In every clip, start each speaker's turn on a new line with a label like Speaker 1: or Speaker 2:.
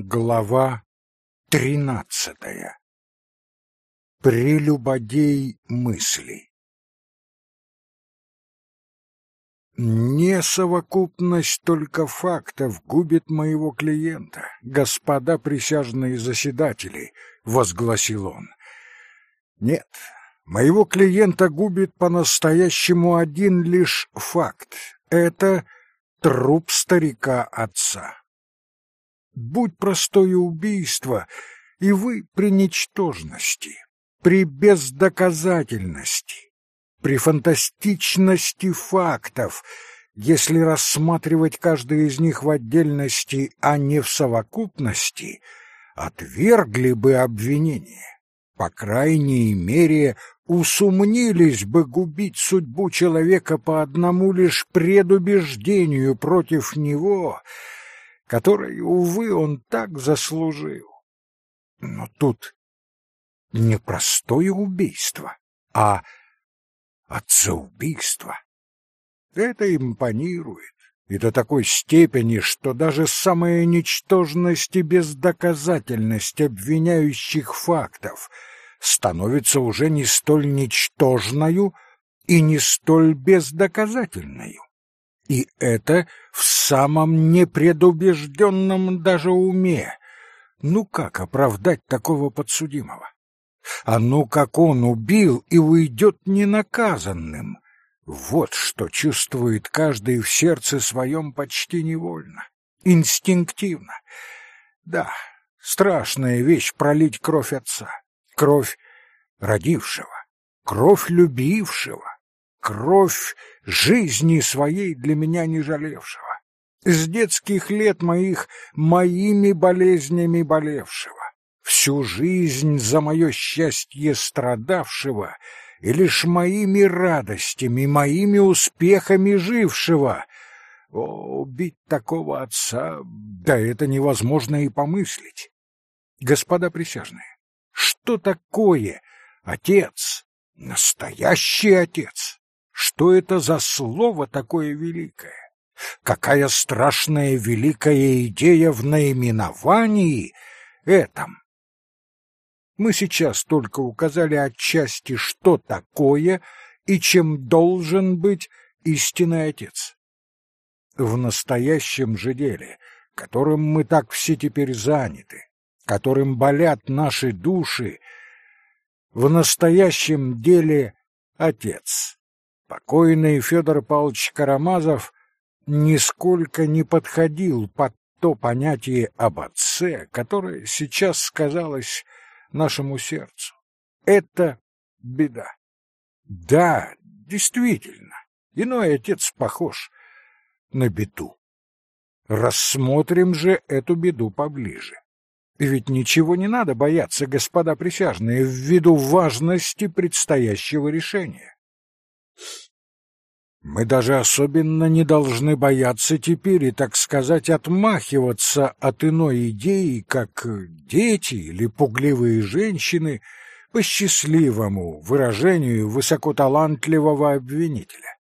Speaker 1: Глава тринадцатая. Прелюбодей мыслей. Не совокупность только фактов губит моего клиента, господа присяжные заседатели, возгласил он. Нет, моего клиента губит по-настоящему один лишь факт. Это труп старика отца будь простое убийство, и вы при ничтожности, при бездоказательности, при фантастичности фактов, если рассматривать каждый из них в отдельности, а не в совокупности, отвергли бы обвинение, по крайней мере, усумнились бы губить судьбу человека по одному лишь предубеждению против него — которой, увы, он так заслужил. Но тут не простое убийство, а отцеубийство. Это импонирует, и до такой степени, что даже самая ничтожность и бездоказательность обвиняющих фактов становится уже не столь ничтожною и не столь бездоказательною. И это в самом непредубежденном даже уме. Ну как оправдать такого подсудимого? А ну как он убил и уйдет ненаказанным? Вот что чувствует каждый в сердце своем почти невольно, инстинктивно. Да, страшная вещь пролить кровь отца, кровь родившего, кровь любившего, кровь жизни своей для меня не жалевшего, с детских лет моих моими болезнями болевшего, всю жизнь за мое счастье страдавшего и лишь моими радостями, моими успехами жившего. О, убить такого отца, да это невозможно и помыслить. Господа присяжные, что такое отец, настоящий отец? Что это за слово такое великое? Какая страшная великая идея в наименовании этом? Мы сейчас только указали отчасти, что такое и чем должен быть истинный отец. В настоящем же деле, которым мы так все теперь заняты, которым болят наши души, в настоящем деле отец Покойный Федор Павлович Карамазов нисколько не подходил под то понятие об отце, которое сейчас сказалось нашему сердцу. Это беда. Да, действительно, иной отец похож на беду. Рассмотрим же эту беду поближе. Ведь ничего не надо бояться, господа присяжные, ввиду важности предстоящего решения. Мы даже особенно не должны бояться теперь и, так сказать, отмахиваться от иной идеи, как дети или пугливые женщины, по счастливому выражению высокоталантливого обвинителя.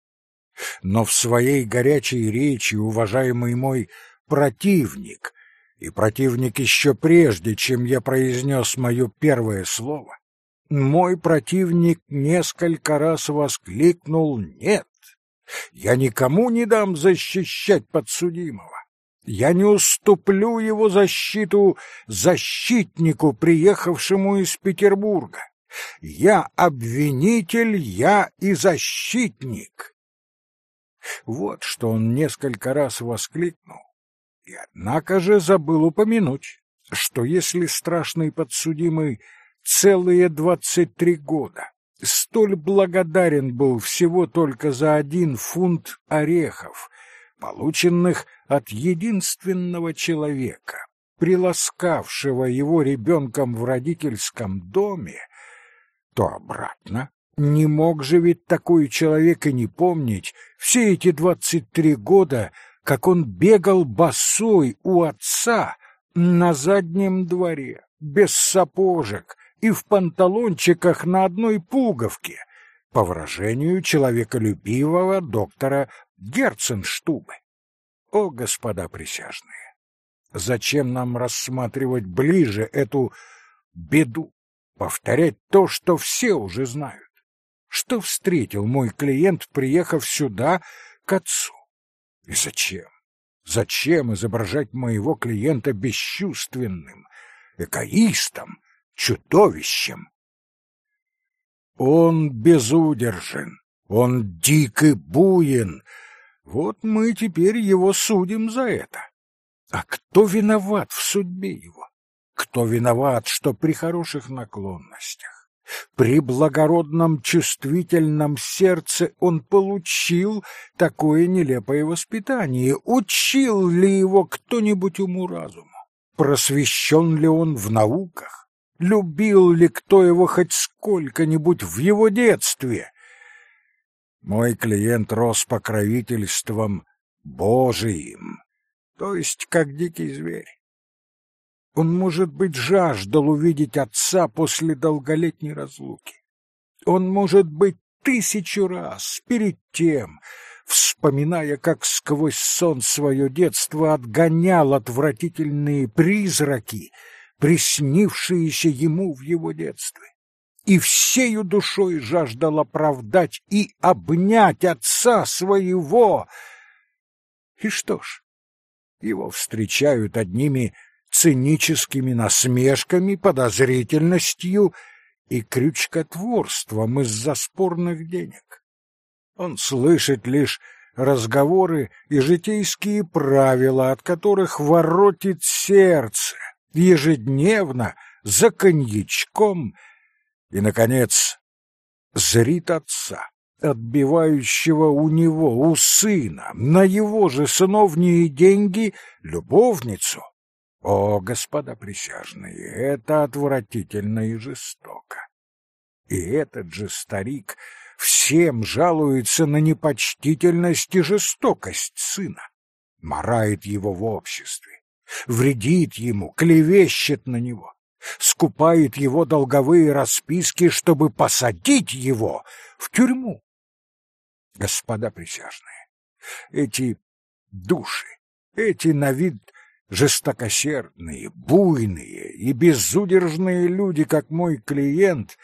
Speaker 1: Но в своей горячей речи, уважаемый мой противник, и противник еще прежде, чем я произнес мое первое слово, мой противник несколько раз воскликнул «Нет! Я никому не дам защищать подсудимого! Я не уступлю его защиту защитнику, приехавшему из Петербурга! Я обвинитель, я и защитник!» Вот что он несколько раз воскликнул, и однако же забыл упомянуть, что если страшный подсудимый целые двадцать три года. Столь благодарен был всего только за один фунт орехов, полученных от единственного человека, приласкавшего его ребенком в родительском доме, то обратно не мог же ведь такой человек и не помнить все эти двадцать три года, как он бегал босой у отца на заднем дворе, без сапожек, и в панталончиках на одной пуговке, по выражению человеколюбивого доктора Герценштубы. О, господа присяжные! Зачем нам рассматривать ближе эту беду, повторять то, что все уже знают? Что встретил мой клиент, приехав сюда к отцу? И зачем? Зачем изображать моего клиента бесчувственным, эгоистом, чудовищем? Он безудержен, он дик и буен. Вот мы теперь его судим за это. А кто виноват в судьбе его? Кто виноват, что при хороших наклонностях, при благородном чувствительном сердце он получил такое нелепое воспитание? Учил ли его кто-нибудь уму-разуму? Просвещен ли он в науках? Любил ли кто его хоть сколько-нибудь в его детстве? Мой клиент рос покровительством Божиим то есть как дикий зверь. Он, может быть, жаждал увидеть отца после долголетней разлуки. Он, может быть, тысячу раз перед тем, вспоминая, как сквозь сон свое детство отгонял отвратительные призраки, приснившиеся ему в его детстве, и всею душой жаждал оправдать и обнять отца своего. И что ж, его встречают одними циническими насмешками, подозрительностью и крючкотворством из-за спорных денег. Он слышит лишь разговоры и житейские правила, от которых воротит сердце, ежедневно, за коньячком, и, наконец, зрит отца отбивающего у него, у сына, на его же сыновние деньги любовницу. О, господа присяжные, это отвратительно и жестоко. И этот же старик всем жалуется на непочтительность и жестокость сына, марает его в обществе, вредит ему, клевещет на него, скупает его долговые расписки, чтобы посадить его в тюрьму господа присяжные, эти души, эти на вид жестокосердные, буйные и безудержные люди, как мой клиент,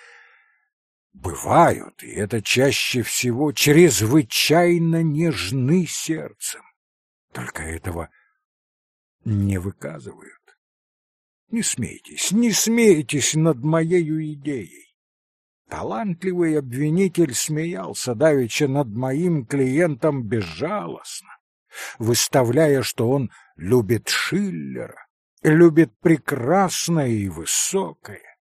Speaker 1: бывают, и это чаще всего чрезвычайно нежны сердцем. Только этого не выказывают. Не смейтесь, не смейтесь над моею идеей. Талантливый обвинитель смеялся давеча над моим клиентом безжалостно, выставляя, что он любит Шиллера, любит прекрасное и высокое.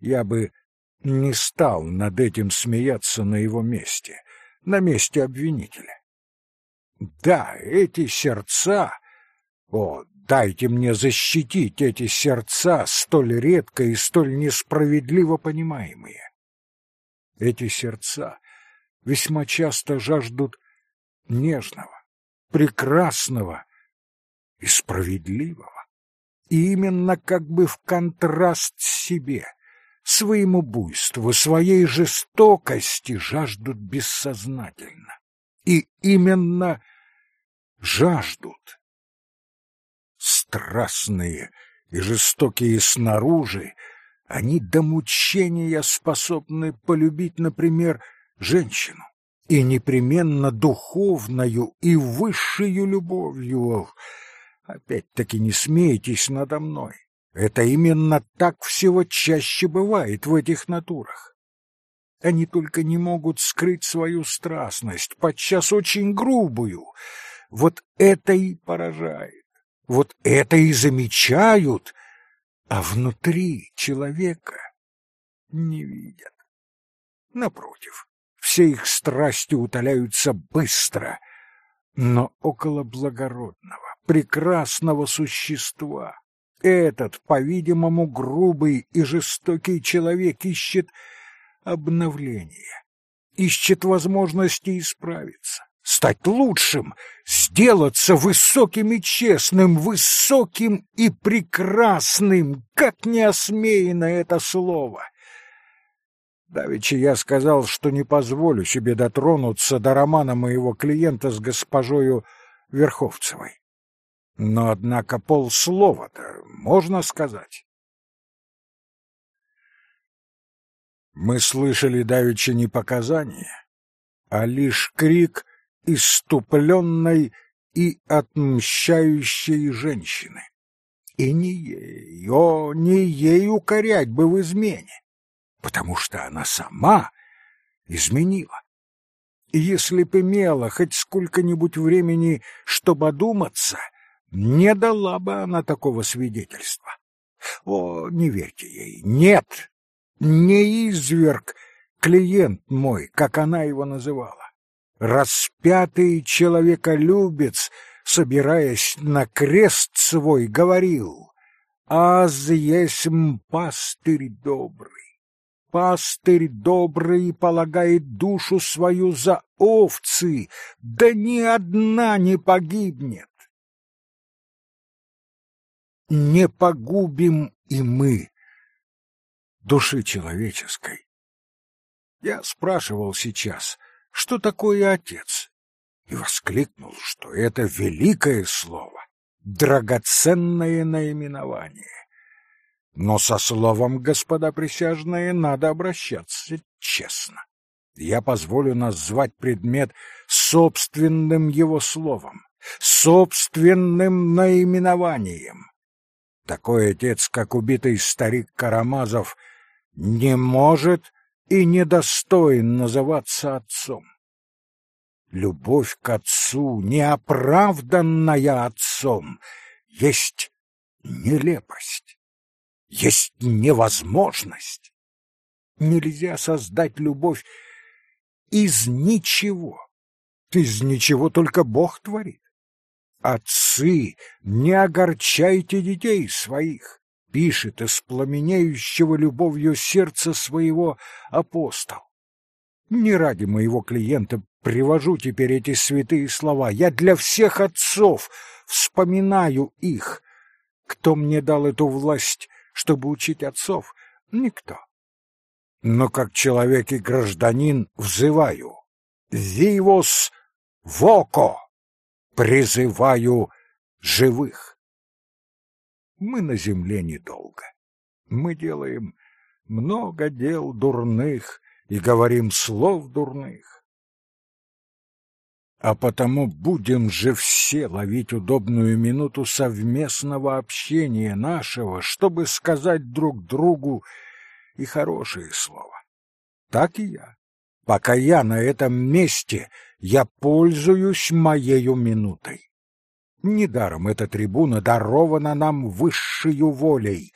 Speaker 1: Я бы не стал над этим смеяться на его месте, на месте обвинителя. Да, эти сердца... О, Дайте мне защитить эти сердца, столь редко и столь несправедливо понимаемые. Эти сердца весьма часто жаждут нежного, прекрасного и справедливого. И именно как бы в контраст себе, своему буйству, своей жестокости жаждут бессознательно. И именно жаждут страстные и жестокие снаружи, они до мучения способны полюбить, например, женщину, и непременно духовною и высшую любовью. Опять-таки не смейтесь надо мной. Это именно так всего чаще бывает в этих натурах. Они только не могут скрыть свою страстность, подчас очень грубую. Вот это и поражает вот это и замечают, а внутри человека не видят. Напротив, все их страсти утоляются быстро, но около благородного, прекрасного существа этот, по-видимому, грубый и жестокий человек ищет обновления, ищет возможности исправиться, стать лучшим, сделаться высоким и честным, высоким и прекрасным, как не осмеяно это слово. Давеча я сказал, что не позволю себе дотронуться до романа моего клиента с госпожою Верховцевой. Но, однако, полслова-то можно сказать. Мы слышали давеча не показания, а лишь крик иступленной и отмщающей женщины. И не ей, о, не ей укорять бы в измене, потому что она сама изменила. И если б имела хоть сколько-нибудь времени, чтобы одуматься, не дала бы она такого свидетельства. О, не верьте ей, нет, не изверг клиент мой, как она его называла. Распятый человеколюбец, собираясь на крест свой, говорил, «Аз есмь пастырь добрый, пастырь добрый полагает душу свою за овцы, да ни одна не погибнет. Не погубим и мы души человеческой. Я спрашивал сейчас, что такое отец, и воскликнул, что это великое слово, драгоценное наименование. Но со словом, господа присяжные, надо обращаться честно. Я позволю назвать предмет собственным его словом, собственным наименованием. Такой отец, как убитый старик Карамазов, не может и не достоин называться отцом. Любовь к отцу, неоправданная отцом, есть нелепость есть невозможность. Нельзя создать любовь из ничего. Из ничего только Бог творит. Отцы, не огорчайте детей своих, пишет из пламенеющего любовью сердца своего апостол. Не ради моего клиента привожу теперь эти святые слова. Я для всех отцов вспоминаю их. Кто мне дал эту власть чтобы учить отцов? Никто. Но как человек и гражданин взываю «Вивос воко!» призываю живых. Мы на земле недолго. Мы делаем много дел дурных и говорим слов дурных. А потому будем же все ловить удобную минуту совместного общения нашего, чтобы сказать друг другу и хорошее слово. Так и я. Пока я на этом месте, я пользуюсь моею минутой. Недаром эта трибуна дарована нам высшую волей.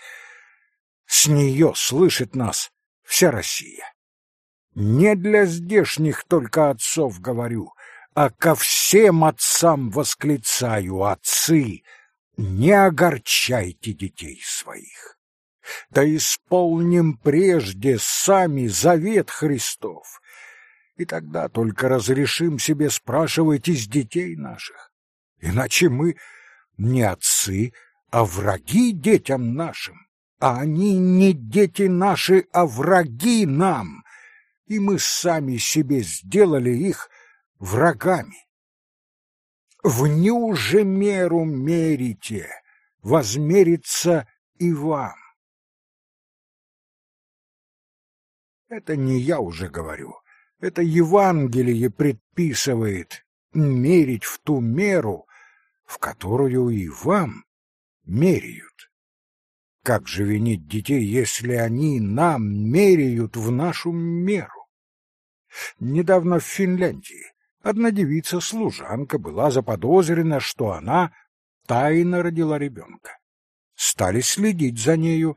Speaker 1: С нее слышит нас вся Россия. Не для здешних только отцов говорю, а ко всем отцам восклицаю, отцы, не огорчайте детей своих. Да исполним прежде сами завет Христов, и тогда только разрешим себе спрашивать из детей наших. Иначе мы не отцы, а враги детям нашим, а они не дети наши, а враги нам, и мы сами себе сделали их врагами. В же меру мерите, возмерится и вам. Это не я уже говорю, это Евангелие предписывает мерить в ту меру, в которую и вам меряют. Как же винить детей, если они нам меряют в нашу меру? Недавно в Финляндии Одна девица-служанка была заподозрена, что она тайно родила ребенка. Стали следить за нею,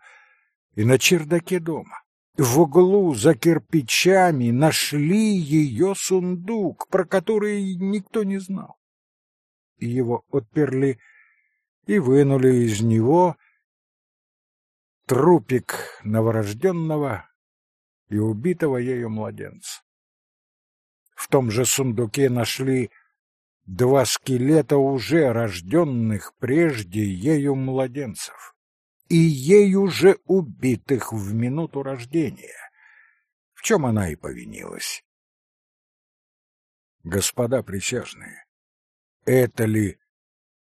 Speaker 1: и на чердаке дома, в углу за кирпичами, нашли ее сундук, про который никто не знал. Его отперли и вынули из него трупик новорожденного и убитого ею младенца. В том же сундуке нашли два скелета уже рожденных прежде ею младенцев и ею же убитых в минуту рождения, в чем она и повинилась. Господа присяжные, это ли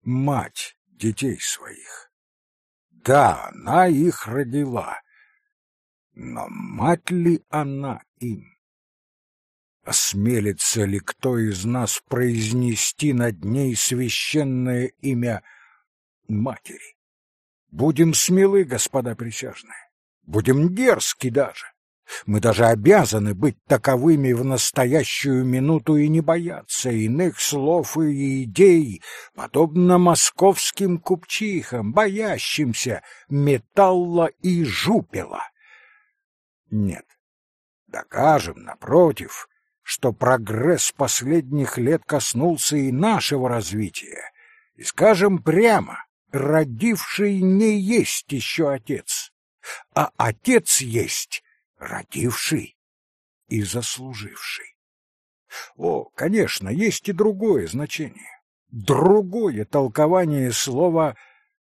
Speaker 1: мать детей своих. Да, она их родила, но мать ли она им? Осмелится ли кто из нас произнести над ней священное имя матери? Будем смелы, господа присяжные, будем дерзки даже. Мы даже обязаны быть таковыми в настоящую минуту и не бояться иных слов и идей, подобно московским купчихам, боящимся металла и жупела. Нет, докажем, напротив, что прогресс последних лет коснулся и нашего развития, и скажем прямо, родивший не есть еще отец, а отец есть родивший и заслуживший. О, конечно, есть и другое значение, другое толкование слова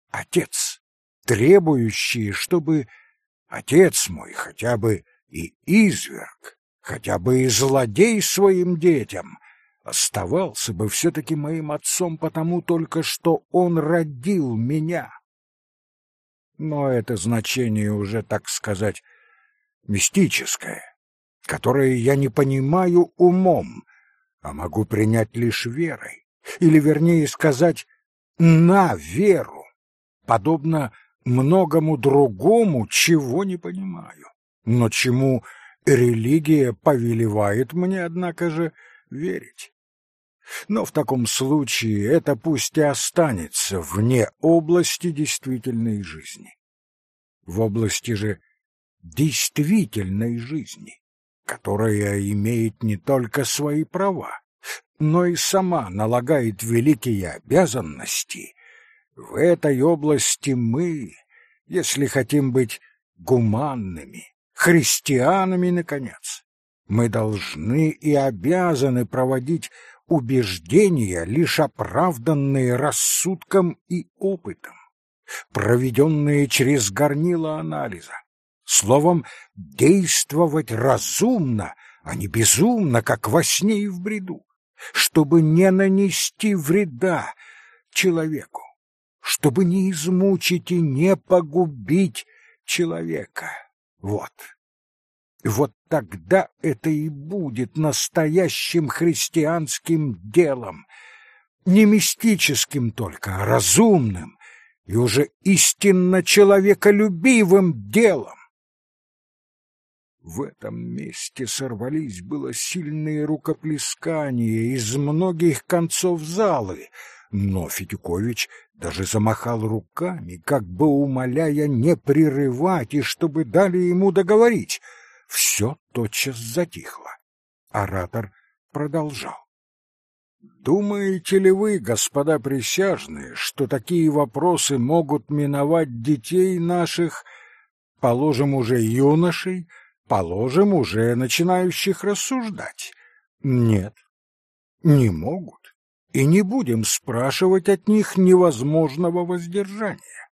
Speaker 1: «отец», требующее, чтобы отец мой хотя бы и изверг, хотя бы и злодей своим детям, оставался бы все-таки моим отцом потому только, что он родил меня. Но это значение уже, так сказать, мистическое, которое я не понимаю умом, а могу принять лишь верой, или, вернее сказать, на веру, подобно многому другому, чего не понимаю, но чему религия повелевает мне, однако же, верить. Но в таком случае это пусть и останется вне области действительной жизни. В области же действительной жизни, которая имеет не только свои права, но и сама налагает великие обязанности, в этой области мы, если хотим быть гуманными, христианами, наконец, мы должны и обязаны проводить убеждения, лишь оправданные рассудком и опытом, проведенные через горнило анализа, Словом, действовать разумно, а не безумно, как во сне и в бреду, чтобы не нанести вреда человеку, чтобы не измучить и не погубить человека. Вот. Вот тогда это и будет настоящим христианским делом, не мистическим только, а разумным и уже истинно человеколюбивым делом. В этом месте сорвались было сильные рукоплескания из многих концов залы, но Федюкович даже замахал руками, как бы умоляя не прерывать и чтобы дали ему договорить. Все тотчас затихло. Оратор продолжал. Думаете ли вы, господа присяжные, что такие вопросы могут миновать детей наших, положим, уже юношей, положим, уже начинающих рассуждать. Нет, не могут, и не будем спрашивать от них невозможного воздержания.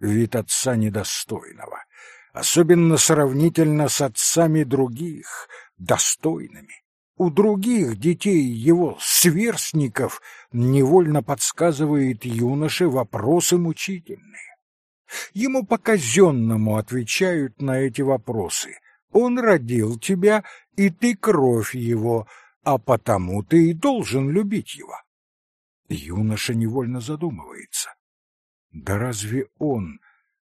Speaker 1: Вид отца недостойного, особенно сравнительно с отцами других, достойными. У других детей его сверстников невольно подсказывает юноше вопросы мучительные. Ему по-казенному отвечают на эти вопросы, он родил тебя, и ты кровь его, а потому ты и должен любить его. Юноша невольно задумывается. Да разве он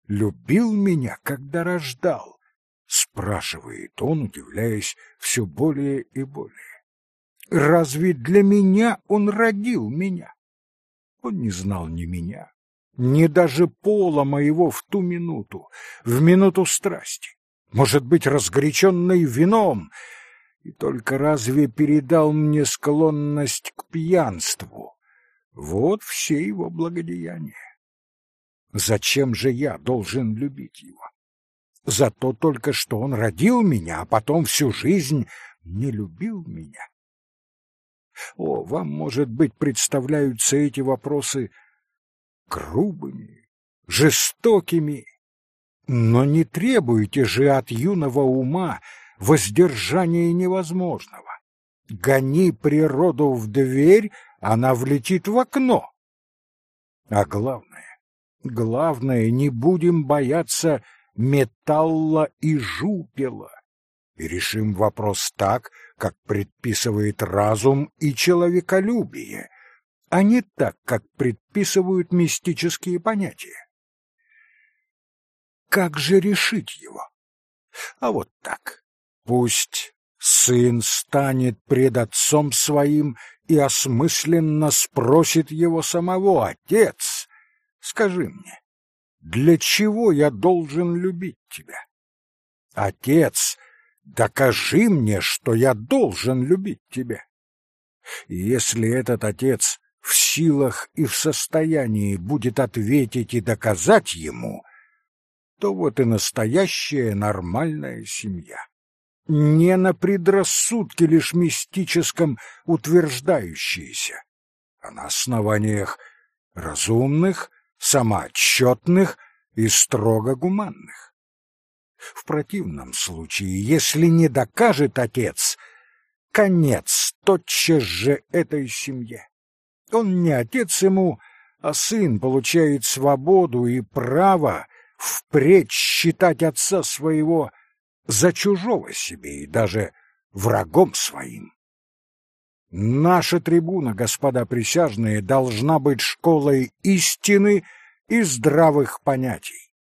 Speaker 1: любил меня, когда рождал? Спрашивает он, удивляясь все более и более. Разве для меня он родил меня? Он не знал ни меня, ни даже пола моего в ту минуту, в минуту страсти может быть, разгоряченный вином, и только разве передал мне склонность к пьянству? Вот все его благодеяния. Зачем же я должен любить его? За то только, что он родил меня, а потом всю жизнь не любил меня. О, вам, может быть, представляются эти вопросы грубыми, жестокими но не требуйте же от юного ума воздержания невозможного. Гони природу в дверь, она влетит в окно. А главное, главное, не будем бояться металла и жупела. И решим вопрос так, как предписывает разум и человеколюбие, а не так, как предписывают мистические понятия. Как же решить его? А вот так. Пусть сын станет пред отцом своим и осмысленно спросит его самого, «Отец, скажи мне, для чего я должен любить тебя?» «Отец, докажи мне, что я должен любить тебя». И если этот отец в силах и в состоянии будет ответить и доказать ему, то вот и настоящая нормальная семья. Не на предрассудке лишь мистическом утверждающиеся, а на основаниях разумных, самоотчетных и строго гуманных. В противном случае, если не докажет отец, конец тотчас же этой семье. Он не отец ему, а сын получает свободу и право впредь считать отца своего за чужого себе и даже врагом своим. Наша трибуна, господа присяжные, должна быть школой истины и здравых понятий.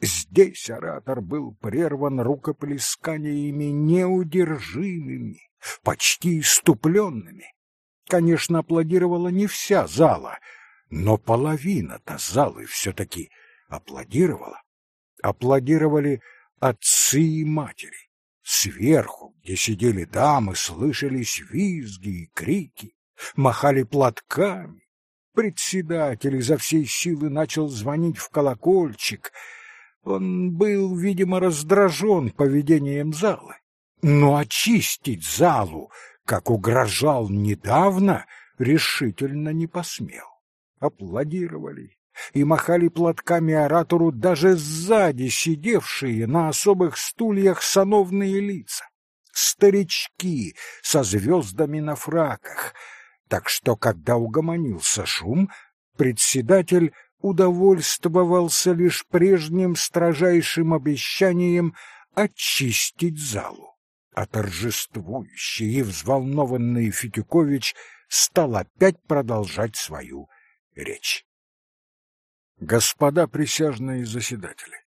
Speaker 1: Здесь оратор был прерван рукоплесканиями неудержимыми, почти иступленными. Конечно, аплодировала не вся зала, но половина-то залы все-таки аплодировала. Аплодировали отцы и матери. Сверху, где сидели дамы, слышались визги и крики, махали платками. Председатель изо всей силы начал звонить в колокольчик. Он был, видимо, раздражен поведением зала. Но очистить залу, как угрожал недавно, решительно не посмел. Аплодировали, и махали платками оратору даже сзади сидевшие на особых стульях сановные лица, старички со звездами на фраках. Так что, когда угомонился шум, председатель удовольствовался лишь прежним строжайшим обещанием очистить залу. А торжествующий и взволнованный Фетюкович стал опять продолжать свою речь. Господа присяжные заседатели,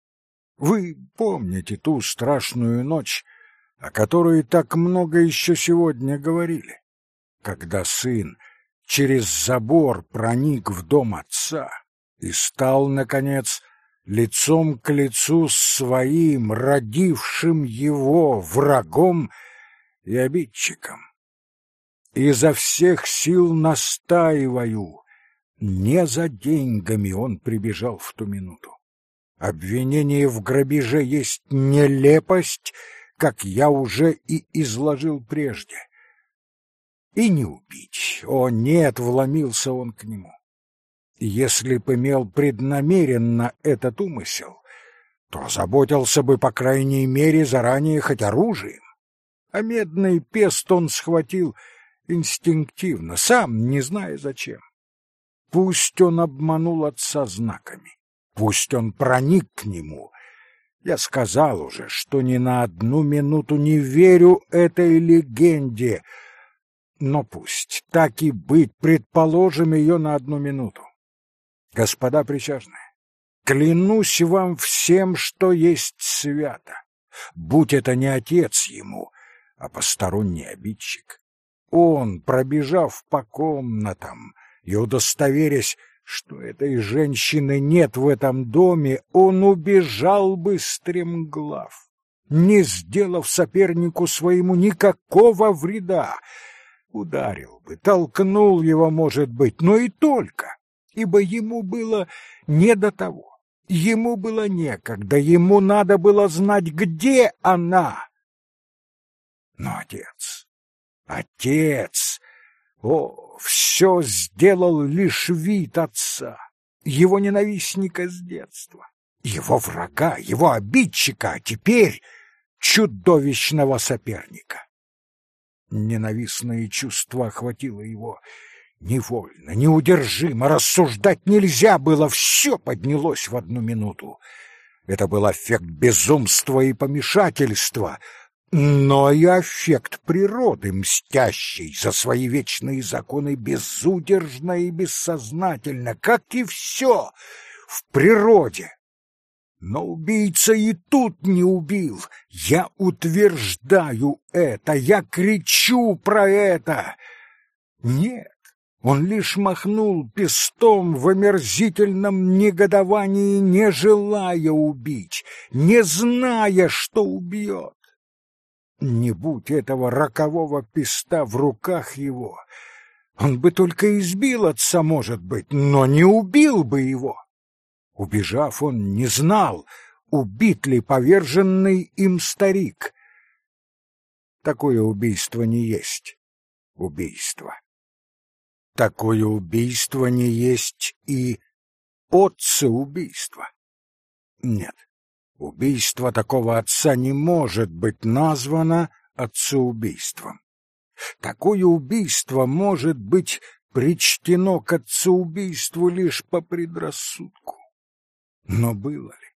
Speaker 1: вы помните ту страшную ночь, о которой так много еще сегодня говорили, когда сын через забор проник в дом отца и стал, наконец, лицом к лицу с своим, родившим его, врагом и обидчиком. Изо всех сил настаиваю, не за деньгами он прибежал в ту минуту. Обвинение в грабеже есть нелепость, как я уже и изложил прежде. И не убить. О, нет, вломился он к нему. Если б имел преднамеренно этот умысел, то заботился бы, по крайней мере, заранее хоть оружием. А медный пест он схватил инстинктивно, сам не зная зачем. Пусть он обманул отца знаками, пусть он проник к нему. Я сказал уже, что ни на одну минуту не верю этой легенде, но пусть так и быть, предположим ее на одну минуту. Господа присяжные, клянусь вам всем, что есть свято, будь это не отец ему, а посторонний обидчик. Он, пробежав по комнатам, и удостоверясь, что этой женщины нет в этом доме, он убежал бы стремглав, не сделав сопернику своему никакого вреда. Ударил бы, толкнул его, может быть, но и только, ибо ему было не до того. Ему было некогда, ему надо было знать, где она. Но отец, отец, о, все сделал лишь вид отца, его ненавистника с детства, его врага, его обидчика, а теперь чудовищного соперника. Ненавистное чувство охватило его, Невольно, неудержимо, рассуждать нельзя было, все поднялось в одну минуту. Это был эффект безумства и помешательства, но и эффект природы, мстящей за свои вечные законы безудержно и бессознательно, как и все в природе. Но убийца и тут не убил. Я утверждаю это, я кричу про это. Нет, он лишь махнул пестом в омерзительном негодовании, не желая убить, не зная, что убьет. Не будь этого рокового песта в руках его, он бы только избил отца, может быть, но не убил бы его. Убежав, он не знал, убит ли поверженный им старик. Такое убийство не есть убийство. Такое убийство не есть и отца-убийство. Нет, убийство такого отца не может быть названо отцеубийством. Такое убийство может быть причтено к отцеубийству лишь по предрассудку. Но было ли?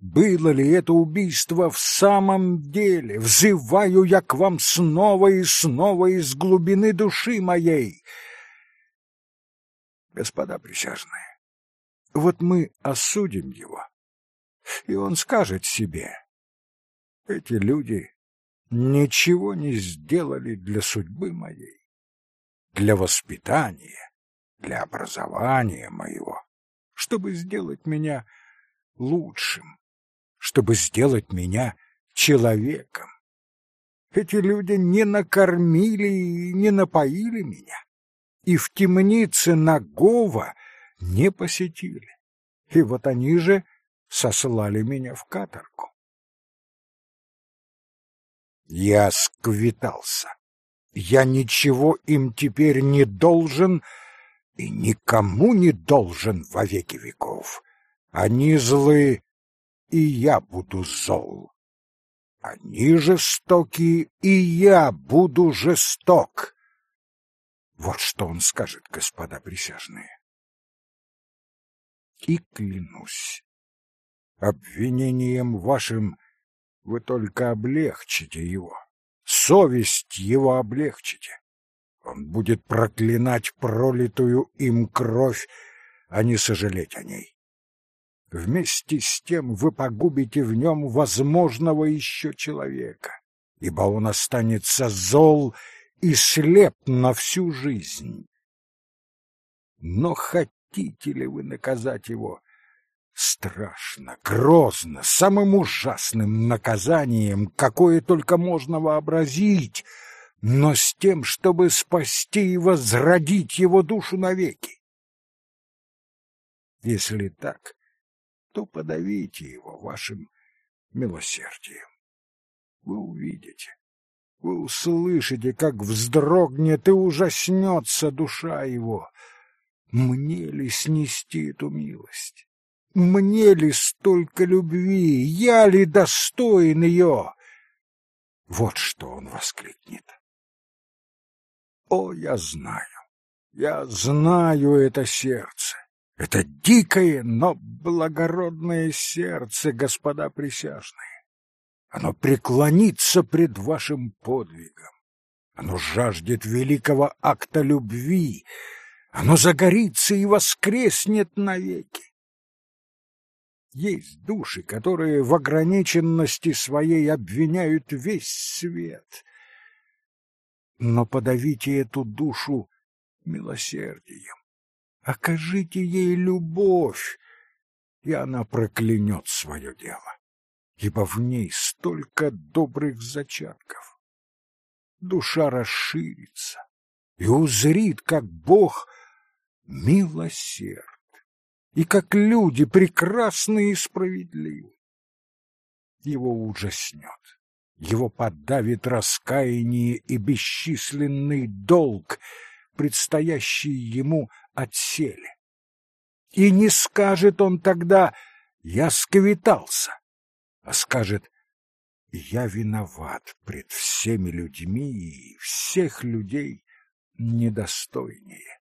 Speaker 1: Было ли это убийство в самом деле? Взываю я к вам снова и снова из глубины души моей. Господа присяжные, вот мы осудим его, и он скажет себе, эти люди ничего не сделали для судьбы моей, для воспитания, для образования моего, чтобы сделать меня лучшим, чтобы сделать меня человеком. Эти люди не накормили и не напоили меня, и в темнице Нагова не посетили. И вот они же сослали меня в каторгу. Я сквитался. Я ничего им теперь не должен и никому не должен во веки веков. Они злы, и я буду зол. Они жестоки, и я буду жесток. Вот что он скажет, господа присяжные. И клянусь, обвинением вашим вы только облегчите его, совесть его облегчите. Он будет проклинать пролитую им кровь, а не сожалеть о ней. Вместе с тем вы погубите в нем возможного еще человека, ибо он останется зол и слеп на всю жизнь. Но хотите ли вы наказать его страшно, грозно, самым ужасным наказанием, какое только можно вообразить, но с тем, чтобы спасти и возродить его душу навеки? Если так, то подавите его вашим милосердием. Вы увидите, вы услышите, как вздрогнет и ужаснется душа его. Мне ли снести эту милость? Мне ли столько любви? Я ли достоин ее? Вот что он воскликнет. О, я знаю, я знаю это сердце. Это дикое, но благородное сердце, господа присяжные. Оно преклонится пред вашим подвигом. Оно жаждет великого акта любви. Оно загорится и воскреснет навеки. Есть души, которые в ограниченности своей обвиняют весь свет. Но подавите эту душу милосердием окажите ей любовь, и она проклянет свое дело, ибо в ней столько добрых зачатков. Душа расширится и узрит, как Бог милосерд, и как люди прекрасны и справедливы. Его ужаснет, его подавит раскаяние и бесчисленный долг, предстоящий ему отсели. И не скажет он тогда «я сквитался», а скажет «я виноват пред всеми людьми и всех людей недостойнее».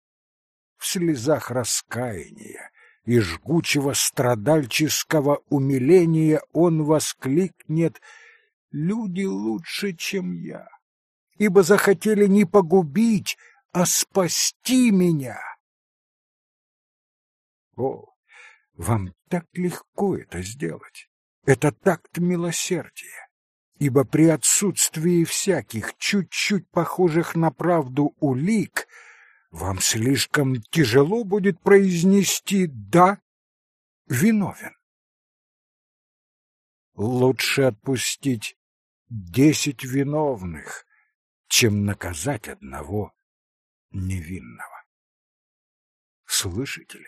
Speaker 1: в слезах раскаяния и жгучего страдальческого умиления он воскликнет «Люди лучше, чем я, ибо захотели не погубить, а спасти меня». О, вам так легко это сделать. Это такт милосердия. Ибо при отсутствии всяких чуть-чуть похожих на правду улик вам слишком тяжело будет произнести «да, виновен». Лучше отпустить десять виновных, чем наказать одного невинного. Слышите ли?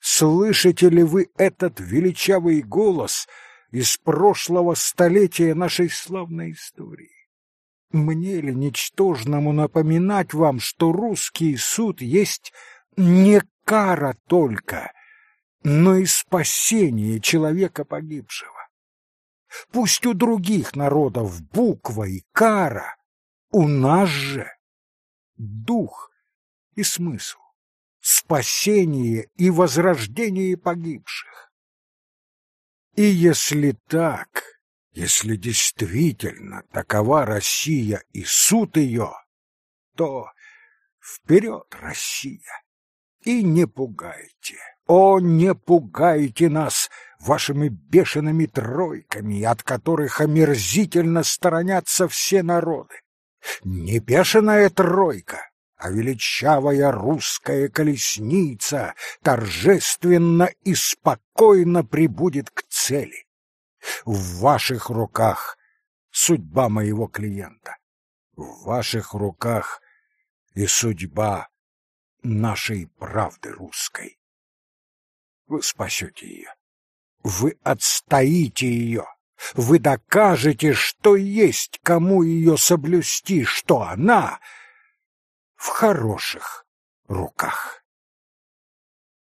Speaker 1: Слышите ли вы этот величавый голос из прошлого столетия нашей славной истории? Мне ли ничтожному напоминать вам, что русский суд есть не кара только, но и спасение человека погибшего? Пусть у других народов буква и кара, у нас же дух и смысл спасение и возрождение погибших. И если так, если действительно такова Россия и суд ее, то вперед, Россия, и не пугайте, о, не пугайте нас вашими бешеными тройками, от которых омерзительно сторонятся все народы. Не бешеная тройка, а величавая русская колесница торжественно и спокойно прибудет к цели. В ваших руках судьба моего клиента. В ваших руках и судьба нашей правды русской. Вы спасете ее. Вы отстоите ее. Вы докажете, что есть кому ее соблюсти, что она в хороших руках.